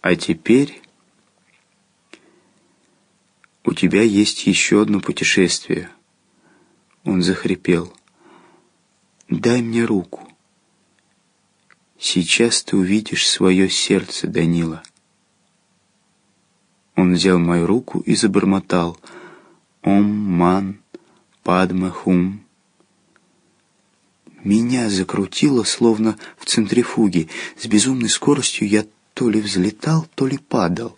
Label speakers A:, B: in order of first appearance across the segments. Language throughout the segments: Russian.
A: А теперь у тебя есть еще одно путешествие. Он захрипел. Дай мне руку. Сейчас ты увидишь свое сердце, Данила. Он взял мою руку и забормотал. Ом, ман, падма, хум. Меня закрутило, словно в центрифуге. С безумной скоростью я то ли взлетал, то ли падал.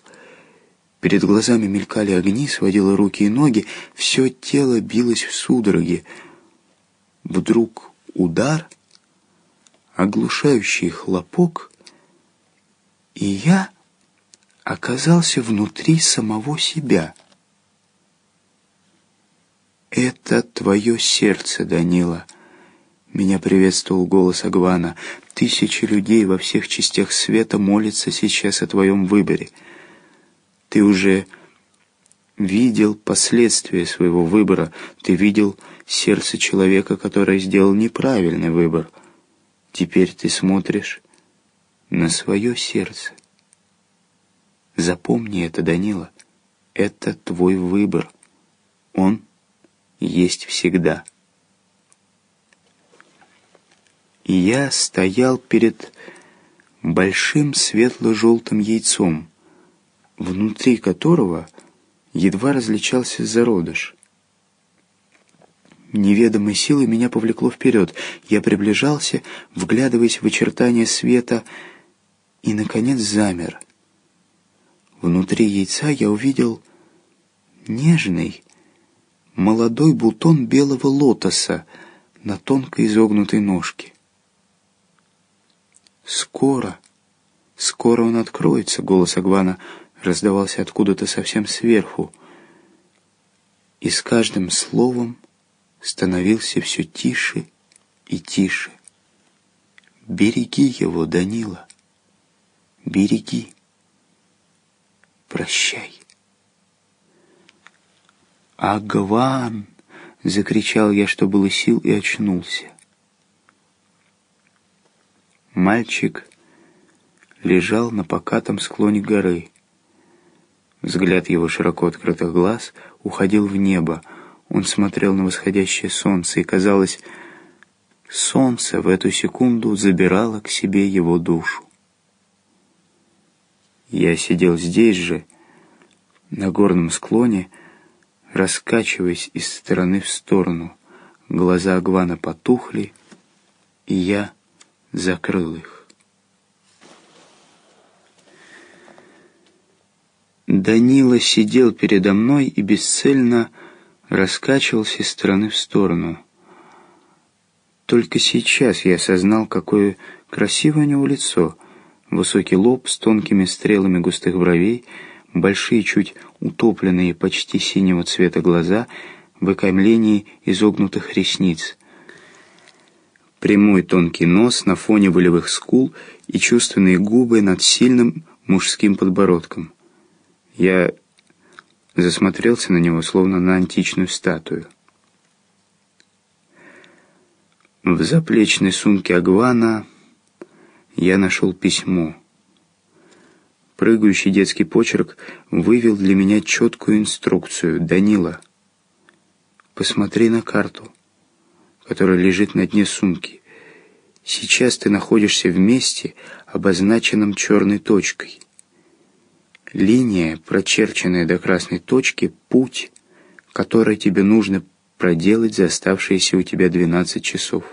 A: Перед глазами мелькали огни, сводило руки и ноги, все тело билось в судороге. Вдруг удар, оглушающий хлопок, и я оказался внутри самого себя. «Это твое сердце, Данила», меня приветствовал голос Агвана. Тысячи людей во всех частях света молятся сейчас о твоем выборе. Ты уже видел последствия своего выбора. Ты видел сердце человека, который сделал неправильный выбор. Теперь ты смотришь на свое сердце. Запомни это, Данила. Это твой выбор. Он есть всегда. И я стоял перед большим светло-желтым яйцом, внутри которого едва различался зародыш. Неведомой силой меня повлекло вперед. Я приближался, вглядываясь в очертания света, и, наконец, замер. Внутри яйца я увидел нежный, молодой бутон белого лотоса на тонкой изогнутой ножке. «Скоро! Скоро он откроется!» — голос Агвана раздавался откуда-то совсем сверху. И с каждым словом становился все тише и тише. «Береги его, Данила! Береги! Прощай!» «Агван!» — закричал я, что было сил, и очнулся. Мальчик лежал на покатом склоне горы. Взгляд его широко открытых глаз уходил в небо. Он смотрел на восходящее солнце, и, казалось, солнце в эту секунду забирало к себе его душу. Я сидел здесь же, на горном склоне, раскачиваясь из стороны в сторону. Глаза Агвана потухли, и я закрыл их. Данила сидел передо мной и бесцельно раскачивался из стороны в сторону. Только сейчас я осознал, какое красивое у него лицо. Высокий лоб с тонкими стрелами густых бровей, большие, чуть утопленные, почти синего цвета глаза в окаймлении изогнутых ресниц прямой тонкий нос на фоне волевых скул и чувственные губы над сильным мужским подбородком. Я засмотрелся на него, словно на античную статую. В заплечной сумке Агвана я нашел письмо. Прыгающий детский почерк вывел для меня четкую инструкцию. «Данила, посмотри на карту» которая лежит на дне сумки. Сейчас ты находишься в месте, обозначенном черной точкой. Линия, прочерченная до красной точки, путь, который тебе нужно проделать за оставшиеся у тебя 12 часов.